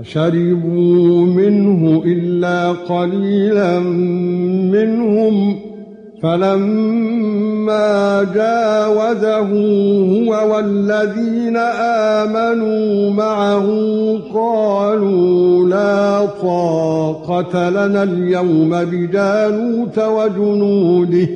فشربوا منه إلا قليلا منهم فلما جاوزه هو والذين آمنوا معه قالوا لا طاقة لنا اليوم بجالوت وجنوده.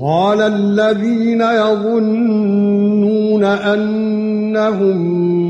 قال الذين يظنون أنهم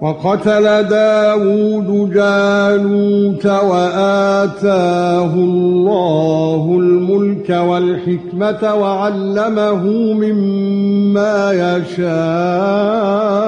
وقتل داود جالوت وآتاه الله الملك والحكمة وعلمه مما يشاء.